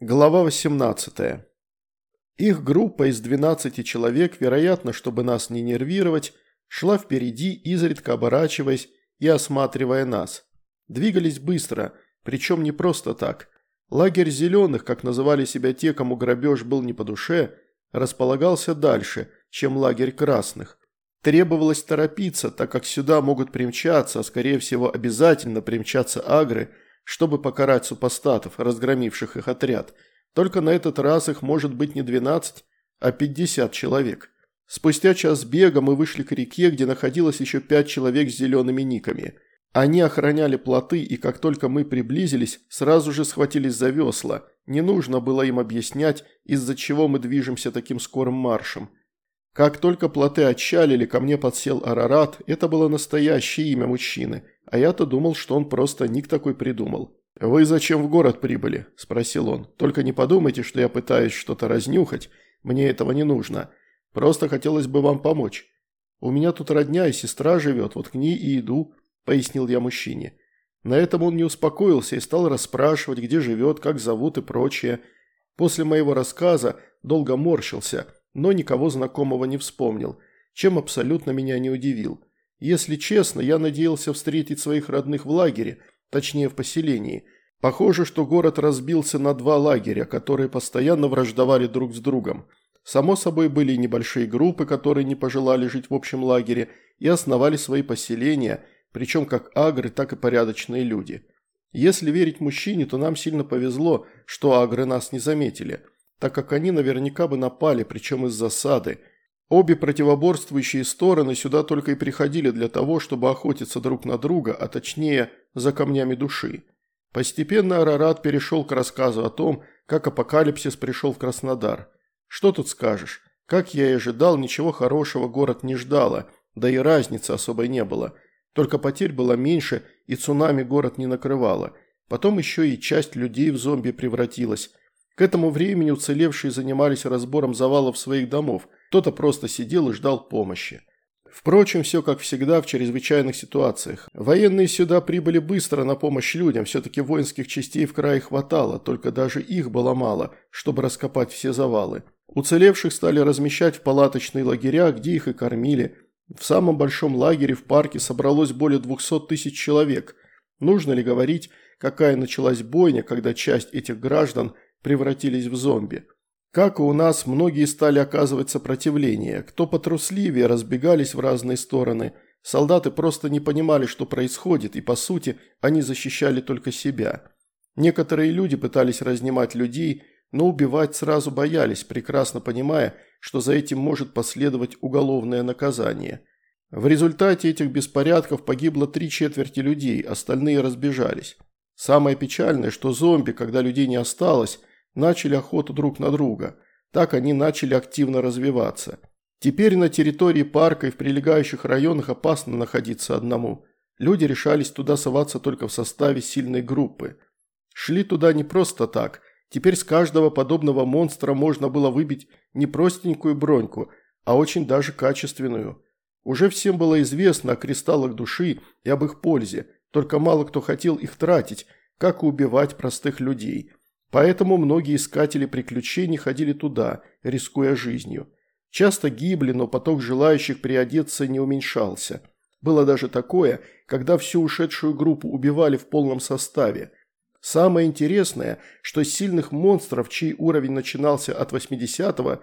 Глава 18. Их группа из 12 человек, вероятно, чтобы нас не нервировать, шла впереди, изредка оборачиваясь и осматривая нас. Двигались быстро, причем не просто так. Лагерь зеленых, как называли себя те, кому грабеж был не по душе, располагался дальше, чем лагерь красных. Требовалось торопиться, так как сюда могут примчаться, а скорее всего обязательно примчаться агры – чтобы покарать супостатов, разгромивших их отряд. Только на этот раз их может быть не 12, а 50 человек. Спустя час бега мы вышли к реке, где находилось еще пять человек с зелеными никами. Они охраняли плоты, и как только мы приблизились, сразу же схватились за весла. Не нужно было им объяснять, из-за чего мы движемся таким скорым маршем. Как только плоты отчалили, ко мне подсел Арарат, это было настоящее имя мужчины, а я-то думал, что он просто ник такой придумал. «Вы зачем в город прибыли?» – спросил он. «Только не подумайте, что я пытаюсь что-то разнюхать, мне этого не нужно. Просто хотелось бы вам помочь. У меня тут родня и сестра живет, вот к ней и иду», – пояснил я мужчине. На этом он не успокоился и стал расспрашивать, где живет, как зовут и прочее. После моего рассказа долго морщился – но никого знакомого не вспомнил, чем абсолютно меня не удивил. Если честно, я надеялся встретить своих родных в лагере, точнее в поселении. Похоже, что город разбился на два лагеря, которые постоянно враждовали друг с другом. Само собой были небольшие группы, которые не пожелали жить в общем лагере и основали свои поселения, причем как агры, так и порядочные люди. Если верить мужчине, то нам сильно повезло, что агры нас не заметили – так как они наверняка бы напали, причем из засады. Обе противоборствующие стороны сюда только и приходили для того, чтобы охотиться друг на друга, а точнее за камнями души. Постепенно Арарат перешел к рассказу о том, как апокалипсис пришел в Краснодар. Что тут скажешь? Как я и ожидал, ничего хорошего город не ждало, да и разницы особой не было. Только потерь было меньше, и цунами город не накрывало. Потом еще и часть людей в зомби превратилась, к этому времени уцелевшие занимались разбором завалов своих домов, кто-то просто сидел и ждал помощи. Впрочем, все как всегда в чрезвычайных ситуациях. Военные сюда прибыли быстро на помощь людям, все-таки воинских частей в крае хватало, только даже их было мало, чтобы раскопать все завалы. Уцелевших стали размещать в палаточные лагеря, где их и кормили. В самом большом лагере в парке собралось более 200 тысяч человек. Нужно ли говорить, какая началась бойня, когда часть этих граждан – превратились в зомби. Как и у нас, многие стали оказывать сопротивление. Кто потрусливее, разбегались в разные стороны. Солдаты просто не понимали, что происходит, и по сути они защищали только себя. Некоторые люди пытались разнимать людей, но убивать сразу боялись, прекрасно понимая, что за этим может последовать уголовное наказание. В результате этих беспорядков погибло три четверти людей, остальные разбежались. Самое печальное, что зомби, когда людей не осталось, начали охоту друг на друга. Так они начали активно развиваться. Теперь на территории парка и в прилегающих районах опасно находиться одному. Люди решались туда соваться только в составе сильной группы. Шли туда не просто так. Теперь с каждого подобного монстра можно было выбить не простенькую броньку, а очень даже качественную. Уже всем было известно о кристаллах души и об их пользе, только мало кто хотел их тратить, как и убивать простых людей. Поэтому многие искатели приключений ходили туда, рискуя жизнью. Часто гибли, но поток желающих приодеться не уменьшался. Было даже такое, когда всю ушедшую группу убивали в полном составе. Самое интересное, что сильных монстров, чей уровень начинался от 80-го,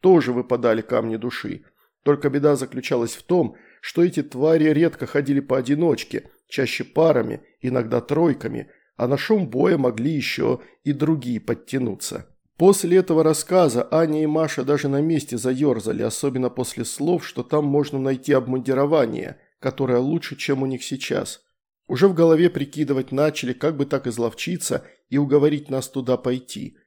тоже выпадали камни души. Только беда заключалась в том, что эти твари редко ходили поодиночке, чаще парами, иногда тройками, а на шум боя могли еще и другие подтянуться. После этого рассказа Аня и Маша даже на месте заерзали, особенно после слов, что там можно найти обмундирование, которое лучше, чем у них сейчас. Уже в голове прикидывать начали, как бы так изловчиться и уговорить нас туда пойти.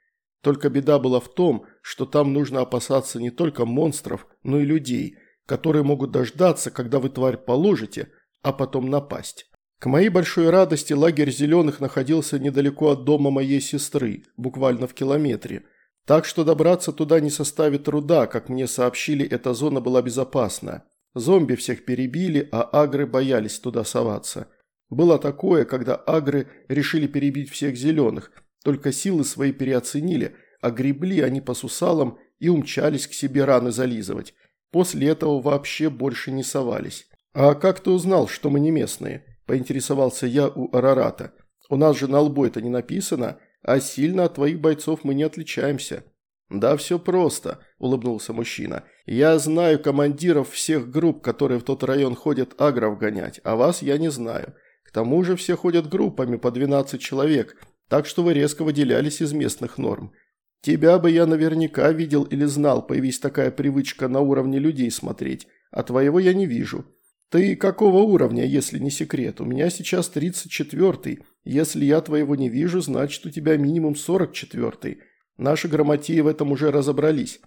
Только беда была в том, что там нужно опасаться не только монстров, но и людей, которые могут дождаться, когда вы тварь положите, а потом напасть. К моей большой радости лагерь зеленых находился недалеко от дома моей сестры, буквально в километре. Так что добраться туда не составит труда, как мне сообщили, эта зона была безопасна. Зомби всех перебили, а агры боялись туда соваться. Было такое, когда агры решили перебить всех зеленых, Только силы свои переоценили, а гребли они по сусалам и умчались к себе раны зализывать. После этого вообще больше не совались. «А как ты узнал, что мы не местные?» – поинтересовался я у Арарата. «У нас же на лбу это не написано, а сильно от твоих бойцов мы не отличаемся». «Да все просто», – улыбнулся мужчина. «Я знаю командиров всех групп, которые в тот район ходят агров гонять, а вас я не знаю. К тому же все ходят группами по 12 человек, так что вы резко выделялись из местных норм. Тебя бы я наверняка видел или знал, появись такая привычка на уровне людей смотреть, а твоего я не вижу. Ты какого уровня, если не секрет? У меня сейчас 34-й. Если я твоего не вижу, значит у тебя минимум 44-й. Наши грамотеи в этом уже разобрались».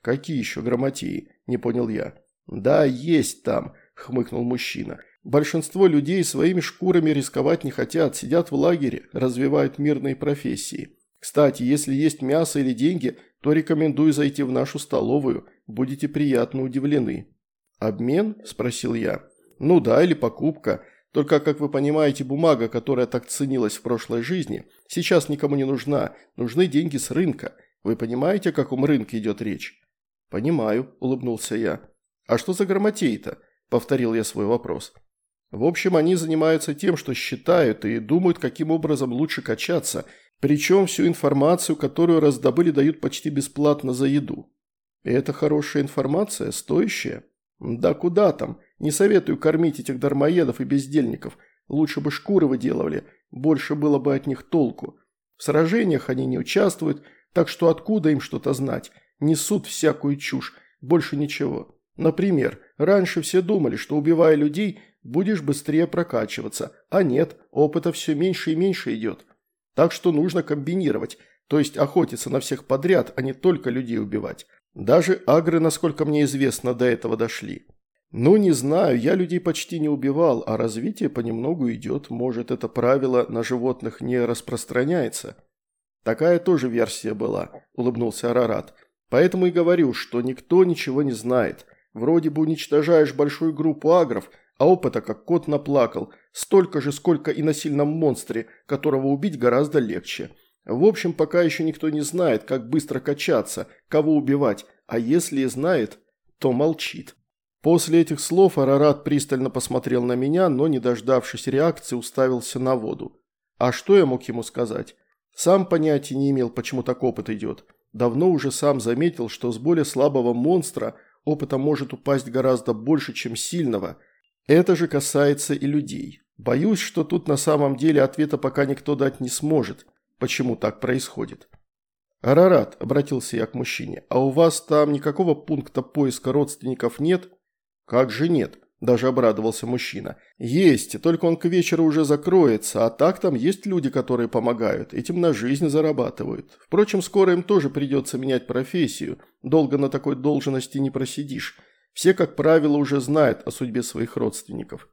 «Какие еще грамотеи?» – не понял я. «Да, есть там», – хмыкнул мужчина. «Большинство людей своими шкурами рисковать не хотят, сидят в лагере, развивают мирные профессии. Кстати, если есть мясо или деньги, то рекомендую зайти в нашу столовую, будете приятно удивлены». «Обмен?» – спросил я. «Ну да, или покупка. Только, как вы понимаете, бумага, которая так ценилась в прошлой жизни, сейчас никому не нужна. Нужны деньги с рынка. Вы понимаете, о каком рынке идет речь?» «Понимаю», – улыбнулся я. «А что за грамотей-то?» – повторил я свой вопрос. «В общем, они занимаются тем, что считают и думают, каким образом лучше качаться, причем всю информацию, которую раздобыли, дают почти бесплатно за еду. И это хорошая информация, стоящая?» «Да куда там? Не советую кормить этих дармоедов и бездельников. Лучше бы шкуры выделывали, больше было бы от них толку. В сражениях они не участвуют, так что откуда им что-то знать? Несут всякую чушь, больше ничего. Например, раньше все думали, что убивая людей, будешь быстрее прокачиваться, а нет, опыта все меньше и меньше идет. Так что нужно комбинировать, то есть охотиться на всех подряд, а не только людей убивать. Даже агры, насколько мне известно, до этого дошли. Ну, не знаю, я людей почти не убивал, а развитие понемногу идет. Может, это правило на животных не распространяется. Такая тоже версия была, улыбнулся Арарат. Поэтому и говорю, что никто ничего не знает. Вроде бы уничтожаешь большую группу агров, а опыта как кот наплакал. Столько же, сколько и на сильном монстре, которого убить гораздо легче. В общем, пока еще никто не знает, как быстро качаться, кого убивать, а если и знает, то молчит. После этих слов Арарат пристально посмотрел на меня, но, не дождавшись реакции, уставился на воду. А что я мог ему сказать? Сам понятия не имел, почему так опыт идет. Давно уже сам заметил, что с более слабого монстра опыта может упасть гораздо больше, чем сильного. Это же касается и людей. Боюсь, что тут на самом деле ответа пока никто дать не сможет почему так происходит. «Арарат», – обратился я к мужчине, – «а у вас там никакого пункта поиска родственников нет?» «Как же нет?» – даже обрадовался мужчина. «Есть, только он к вечеру уже закроется, а так там есть люди, которые помогают, этим на жизнь зарабатывают. Впрочем, скоро им тоже придется менять профессию, долго на такой должности не просидишь. Все, как правило, уже знают о судьбе своих родственников».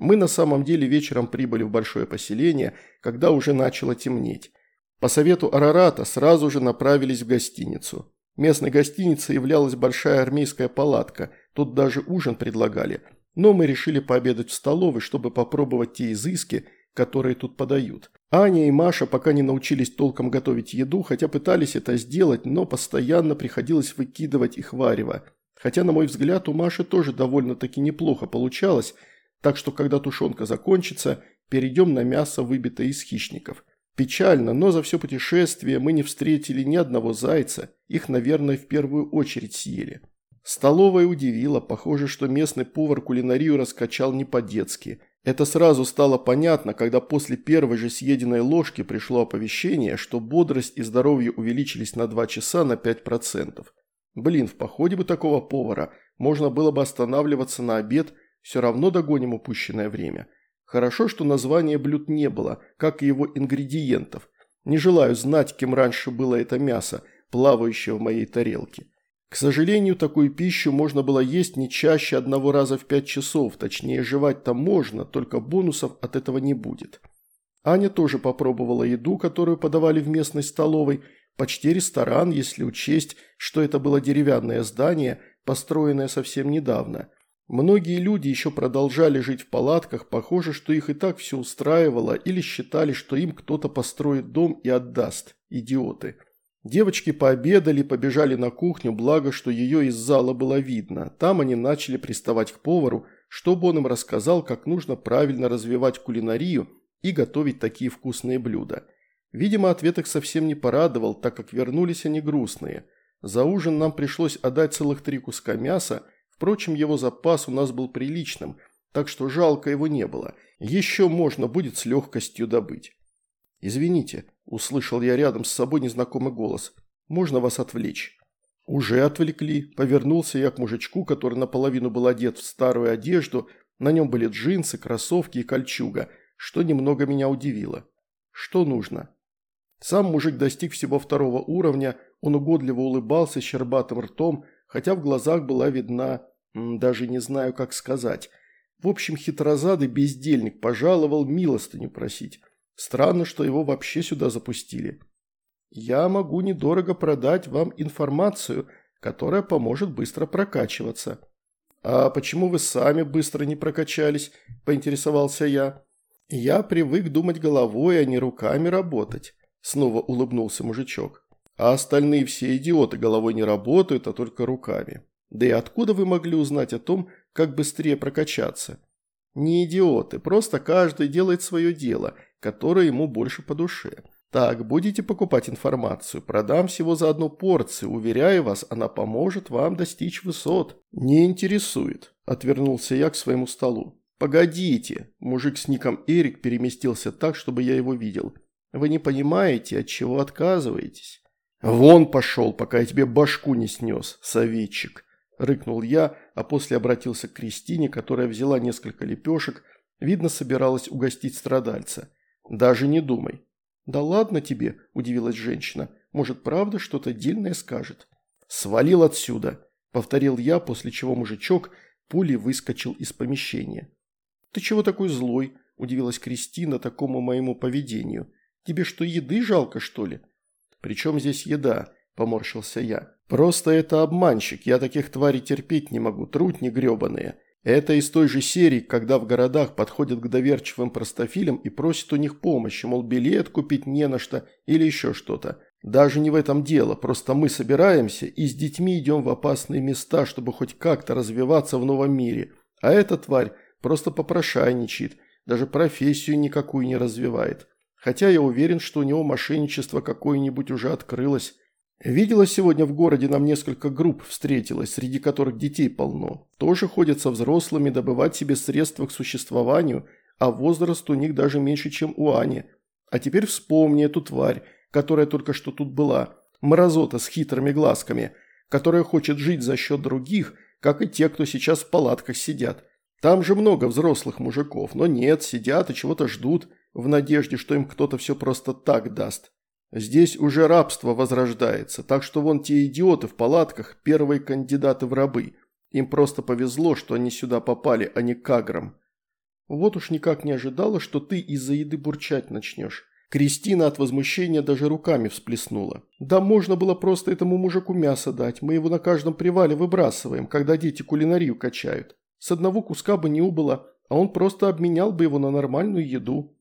Мы на самом деле вечером прибыли в большое поселение, когда уже начало темнеть. По совету Арарата сразу же направились в гостиницу. Местной гостиницей являлась большая армейская палатка, тут даже ужин предлагали. Но мы решили пообедать в столовой, чтобы попробовать те изыски, которые тут подают. Аня и Маша пока не научились толком готовить еду, хотя пытались это сделать, но постоянно приходилось выкидывать их варево. Хотя, на мой взгляд, у Маши тоже довольно-таки неплохо получалось – так что, когда тушенка закончится, перейдем на мясо, выбитое из хищников. Печально, но за все путешествие мы не встретили ни одного зайца, их, наверное, в первую очередь съели. Столовая удивила, похоже, что местный повар кулинарию раскачал не по-детски. Это сразу стало понятно, когда после первой же съеденной ложки пришло оповещение, что бодрость и здоровье увеличились на 2 часа на 5%. Блин, в походе бы такого повара можно было бы останавливаться на обед все равно догоним упущенное время. Хорошо, что названия блюд не было, как и его ингредиентов. Не желаю знать, кем раньше было это мясо, плавающее в моей тарелке. К сожалению, такую пищу можно было есть не чаще одного раза в пять часов, точнее жевать там можно, только бонусов от этого не будет. Аня тоже попробовала еду, которую подавали в местной столовой, почти ресторан, если учесть, что это было деревянное здание, построенное совсем недавно – Многие люди еще продолжали жить в палатках, похоже, что их и так все устраивало или считали, что им кто-то построит дом и отдаст. Идиоты. Девочки пообедали, побежали на кухню, благо, что ее из зала было видно. Там они начали приставать к повару, чтобы он им рассказал, как нужно правильно развивать кулинарию и готовить такие вкусные блюда. Видимо, ответ их совсем не порадовал, так как вернулись они грустные. За ужин нам пришлось отдать целых три куска мяса, Впрочем, его запас у нас был приличным, так что жалко его не было. Еще можно будет с легкостью добыть. «Извините», – услышал я рядом с собой незнакомый голос. «Можно вас отвлечь?» «Уже отвлекли», – повернулся я к мужичку, который наполовину был одет в старую одежду, на нем были джинсы, кроссовки и кольчуга, что немного меня удивило. «Что нужно?» Сам мужик достиг всего второго уровня, он угодливо улыбался щербатым ртом, хотя в глазах была видна даже не знаю, как сказать. В общем, хитрозадый бездельник пожаловал милостыню просить. Странно, что его вообще сюда запустили. Я могу недорого продать вам информацию, которая поможет быстро прокачиваться. А почему вы сами быстро не прокачались, поинтересовался я. Я привык думать головой, а не руками работать. Снова улыбнулся мужичок. А остальные все идиоты головой не работают, а только руками. Да и откуда вы могли узнать о том, как быстрее прокачаться? Не идиоты, просто каждый делает свое дело, которое ему больше по душе. Так, будете покупать информацию, продам всего за одну порцию, уверяю вас, она поможет вам достичь высот. Не интересует, отвернулся я к своему столу. Погодите, мужик с ником Эрик переместился так, чтобы я его видел. Вы не понимаете, от чего отказываетесь? Вон пошел, пока я тебе башку не снес, советчик рыкнул я, а после обратился к Кристине, которая взяла несколько лепешек, видно, собиралась угостить страдальца. «Даже не думай». «Да ладно тебе», – удивилась женщина, – «может, правда что-то дельное скажет?» «Свалил отсюда», – повторил я, после чего мужичок пулей выскочил из помещения. «Ты чего такой злой?» – удивилась Кристина такому моему поведению. «Тебе что, еды жалко, что ли?» «Причем здесь еда?» – поморщился я. Просто это обманщик, я таких тварей терпеть не могу, трутни гребаные. Это из той же серии, когда в городах подходят к доверчивым простофилям и просят у них помощи, мол, билет купить не на что или еще что-то. Даже не в этом дело, просто мы собираемся и с детьми идем в опасные места, чтобы хоть как-то развиваться в новом мире. А эта тварь просто попрошайничает, даже профессию никакую не развивает. Хотя я уверен, что у него мошенничество какое-нибудь уже открылось. Видела сегодня в городе нам несколько групп встретилось, среди которых детей полно. Тоже ходят со взрослыми добывать себе средства к существованию, а возраст у них даже меньше, чем у Ани. А теперь вспомни эту тварь, которая только что тут была. Мразота с хитрыми глазками, которая хочет жить за счет других, как и те, кто сейчас в палатках сидят. Там же много взрослых мужиков, но нет, сидят и чего-то ждут, в надежде, что им кто-то все просто так даст. Здесь уже рабство возрождается, так что вон те идиоты в палатках – первые кандидаты в рабы. Им просто повезло, что они сюда попали, а не к аграм. Вот уж никак не ожидала, что ты из-за еды бурчать начнешь. Кристина от возмущения даже руками всплеснула. Да можно было просто этому мужику мясо дать, мы его на каждом привале выбрасываем, когда дети кулинарию качают. С одного куска бы не убыло, а он просто обменял бы его на нормальную еду.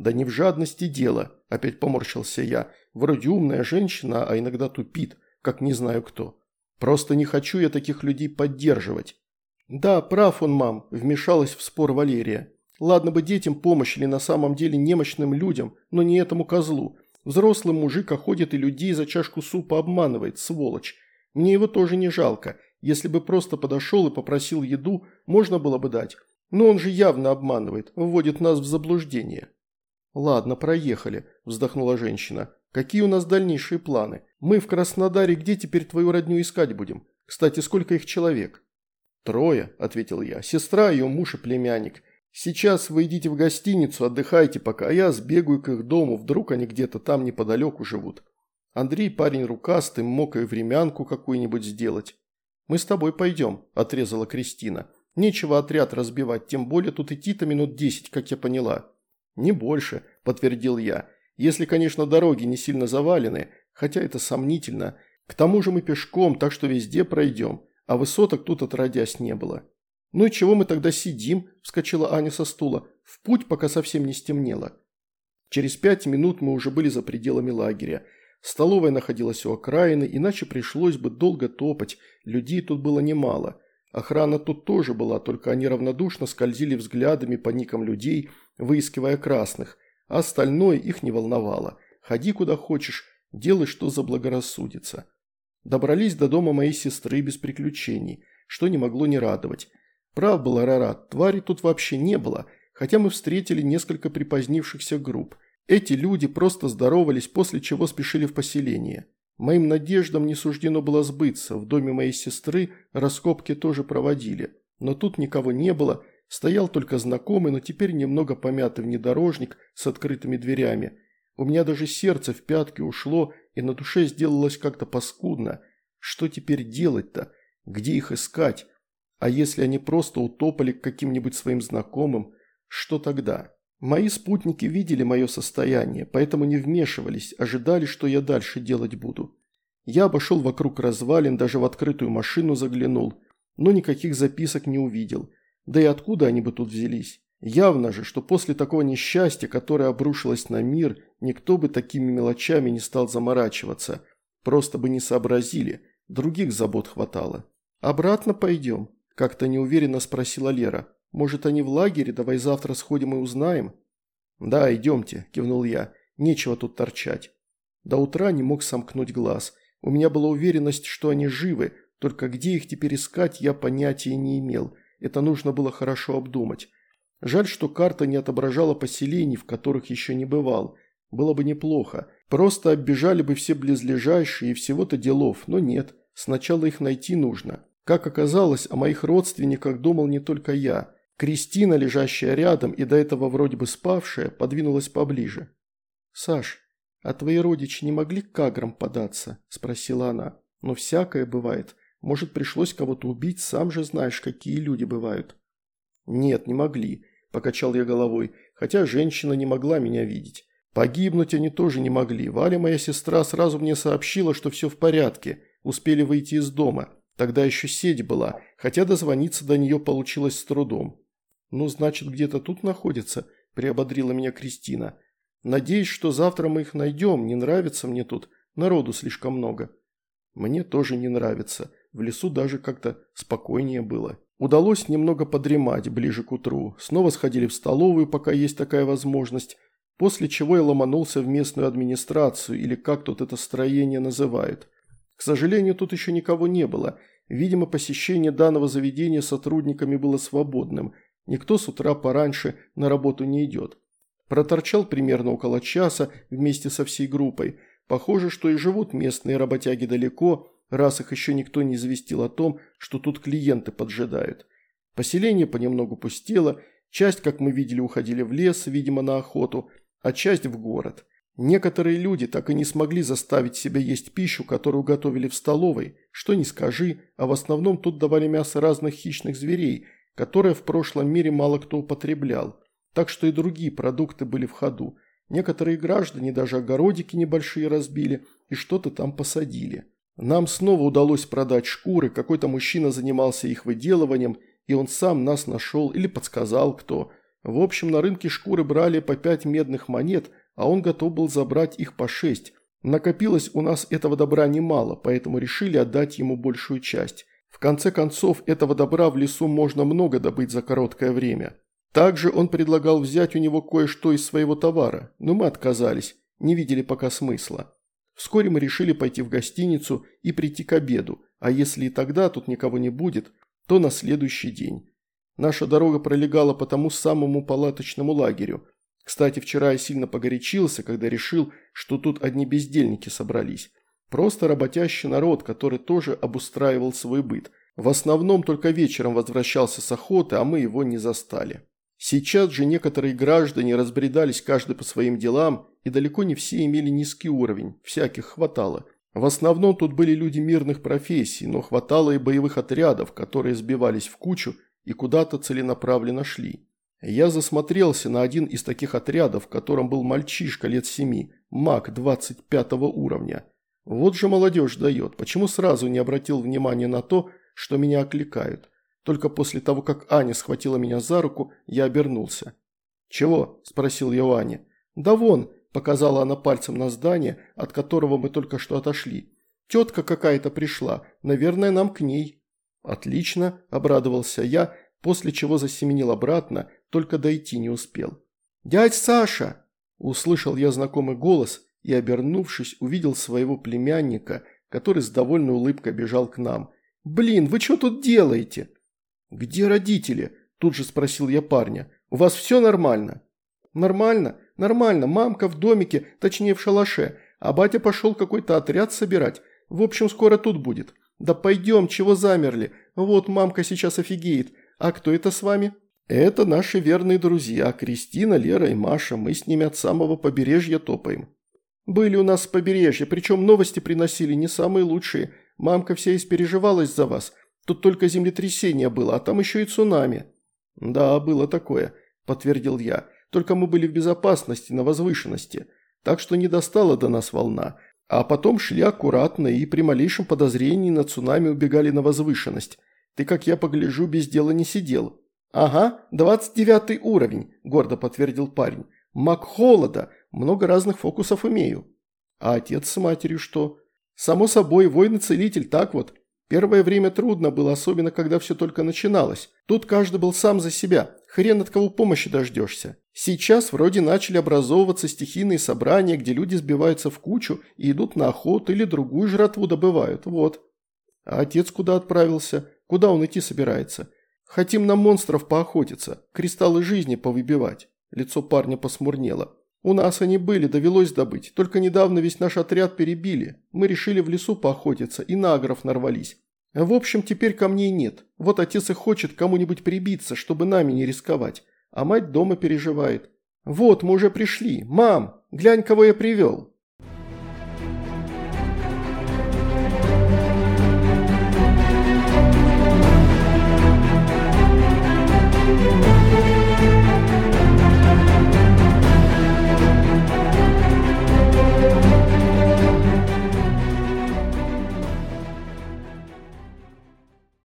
«Да не в жадности дело», – опять поморщился я. «Вроде умная женщина, а иногда тупит, как не знаю кто. Просто не хочу я таких людей поддерживать». «Да, прав он, мам», – вмешалась в спор Валерия. «Ладно бы детям помощь или на самом деле немощным людям, но не этому козлу. Взрослый мужик ходит и людей за чашку супа обманывает, сволочь. Мне его тоже не жалко. Если бы просто подошел и попросил еду, можно было бы дать. Но он же явно обманывает, вводит нас в заблуждение». «Ладно, проехали», – вздохнула женщина. «Какие у нас дальнейшие планы? Мы в Краснодаре где теперь твою родню искать будем? Кстати, сколько их человек?» «Трое», – ответил я. «Сестра, ее муж и племянник. Сейчас вы идите в гостиницу, отдыхайте пока, а я сбегаю к их дому, вдруг они где-то там неподалеку живут. Андрей парень рукастый, мог и времянку какую-нибудь сделать». «Мы с тобой пойдем», – отрезала Кристина. «Нечего отряд разбивать, тем более тут идти-то минут десять, как я поняла». «Не больше», – подтвердил я. «Если, конечно, дороги не сильно завалены, хотя это сомнительно. К тому же мы пешком, так что везде пройдем, а высоток тут отродясь не было». «Ну и чего мы тогда сидим?» – вскочила Аня со стула. «В путь, пока совсем не стемнело». Через пять минут мы уже были за пределами лагеря. Столовая находилась у окраины, иначе пришлось бы долго топать, людей тут было немало. Охрана тут тоже была, только они равнодушно скользили взглядами по никам людей, выискивая красных, а остальное их не волновало. Ходи куда хочешь, делай, что заблагорассудится. Добрались до дома моей сестры без приключений, что не могло не радовать. Прав был Арарат, твари тут вообще не было, хотя мы встретили несколько припозднившихся групп. Эти люди просто здоровались, после чего спешили в поселение. Моим надеждам не суждено было сбыться, в доме моей сестры раскопки тоже проводили. Но тут никого не было, стоял только знакомый, но теперь немного помятый внедорожник с открытыми дверями. У меня даже сердце в пятки ушло, и на душе сделалось как-то паскудно. Что теперь делать-то? Где их искать? А если они просто утопали к каким-нибудь своим знакомым, что тогда? Мои спутники видели мое состояние, поэтому не вмешивались, ожидали, что я дальше делать буду. Я обошел вокруг развалин, даже в открытую машину заглянул, но никаких записок не увидел. Да и откуда они бы тут взялись? Явно же, что после такого несчастья, которое обрушилось на мир, никто бы такими мелочами не стал заморачиваться. Просто бы не сообразили, других забот хватало. «Обратно пойдем?» – как-то неуверенно спросила Лера. Может, они в лагере? Давай завтра сходим и узнаем». «Да, идемте», – кивнул я. «Нечего тут торчать». До утра не мог сомкнуть глаз. У меня была уверенность, что они живы, только где их теперь искать, я понятия не имел. Это нужно было хорошо обдумать. Жаль, что карта не отображала поселений, в которых еще не бывал. Было бы неплохо. Просто оббежали бы все близлежащие и всего-то делов, но нет. Сначала их найти нужно. Как оказалось, о моих родственниках думал не только я. Кристина, лежащая рядом и до этого вроде бы спавшая, подвинулась поближе. «Саш, а твои родичи не могли к каграм податься?» – спросила она. «Но всякое бывает. Может, пришлось кого-то убить, сам же знаешь, какие люди бывают». «Нет, не могли», – покачал я головой, хотя женщина не могла меня видеть. Погибнуть они тоже не могли. Валя, моя сестра, сразу мне сообщила, что все в порядке, успели выйти из дома. Тогда еще сеть была, хотя дозвониться до нее получилось с трудом. «Ну, значит, где-то тут находится», – приободрила меня Кристина. «Надеюсь, что завтра мы их найдем. Не нравится мне тут. Народу слишком много». «Мне тоже не нравится. В лесу даже как-то спокойнее было». Удалось немного подремать ближе к утру. Снова сходили в столовую, пока есть такая возможность. После чего я ломанулся в местную администрацию, или как тут это строение называют. К сожалению, тут еще никого не было. Видимо, посещение данного заведения сотрудниками было свободным – Никто с утра пораньше на работу не идет. Проторчал примерно около часа вместе со всей группой. Похоже, что и живут местные работяги далеко, раз их еще никто не известил о том, что тут клиенты поджидают. Поселение понемногу пустело, часть, как мы видели, уходили в лес, видимо, на охоту, а часть в город. Некоторые люди так и не смогли заставить себя есть пищу, которую готовили в столовой, что не скажи, а в основном тут давали мясо разных хищных зверей – которое в прошлом мире мало кто употреблял, так что и другие продукты были в ходу. Некоторые граждане даже огородики небольшие разбили и что-то там посадили. Нам снова удалось продать шкуры, какой-то мужчина занимался их выделыванием, и он сам нас нашел или подсказал кто. В общем, на рынке шкуры брали по пять медных монет, а он готов был забрать их по шесть. Накопилось у нас этого добра немало, поэтому решили отдать ему большую часть. В конце концов, этого добра в лесу можно много добыть за короткое время. Также он предлагал взять у него кое-что из своего товара, но мы отказались, не видели пока смысла. Вскоре мы решили пойти в гостиницу и прийти к обеду, а если и тогда тут никого не будет, то на следующий день. Наша дорога пролегала по тому самому палаточному лагерю. Кстати, вчера я сильно погорячился, когда решил, что тут одни бездельники собрались. Просто работящий народ, который тоже обустраивал свой быт. В основном только вечером возвращался с охоты, а мы его не застали. Сейчас же некоторые граждане разбредались каждый по своим делам, и далеко не все имели низкий уровень, всяких хватало. В основном тут были люди мирных профессий, но хватало и боевых отрядов, которые сбивались в кучу и куда-то целенаправленно шли. Я засмотрелся на один из таких отрядов, в котором был мальчишка лет семи, маг 25 уровня. Вот же молодежь дает, почему сразу не обратил внимания на то, что меня окликают? Только после того, как Аня схватила меня за руку, я обернулся. «Чего?» – спросил я у Ани. «Да вон», – показала она пальцем на здание, от которого мы только что отошли. «Тетка какая-то пришла. Наверное, нам к ней». «Отлично», – обрадовался я, после чего засеменил обратно, только дойти не успел. «Дядь Саша!» – услышал я знакомый голос и, обернувшись, увидел своего племянника, который с довольной улыбкой бежал к нам. «Блин, вы что тут делаете?» «Где родители?» – тут же спросил я парня. «У вас все нормально?» «Нормально, нормально. Мамка в домике, точнее в шалаше, а батя пошел какой-то отряд собирать. В общем, скоро тут будет. Да пойдем, чего замерли? Вот мамка сейчас офигеет. А кто это с вами?» «Это наши верные друзья. Кристина, Лера и Маша. Мы с ними от самого побережья топаем». «Были у нас с побережья, причем новости приносили не самые лучшие. Мамка вся испереживалась за вас. Тут только землетрясение было, а там еще и цунами». «Да, было такое», – подтвердил я. «Только мы были в безопасности, на возвышенности. Так что не достала до нас волна. А потом шли аккуратно и при малейшем подозрении на цунами убегали на возвышенность. Ты, как я погляжу, без дела не сидел». «Ага, двадцать девятый уровень», – гордо подтвердил парень. «Маг холода, много разных фокусов имею». «А отец с матерью что?» «Само собой, воин-целитель, так вот. Первое время трудно было, особенно когда все только начиналось. Тут каждый был сам за себя, хрен от кого помощи дождешься. Сейчас вроде начали образовываться стихийные собрания, где люди сбиваются в кучу и идут на охоту или другую жратву добывают, вот. А отец куда отправился? Куда он идти собирается? Хотим на монстров поохотиться, кристаллы жизни повыбивать. Лицо парня посмурнело. У нас они были, довелось добыть. Только недавно весь наш отряд перебили. Мы решили в лесу поохотиться и на агров нарвались. В общем, теперь камней нет. Вот отец и хочет кому-нибудь прибиться, чтобы нами не рисковать. А мать дома переживает. Вот, мы уже пришли. Мам, глянь, кого я привел.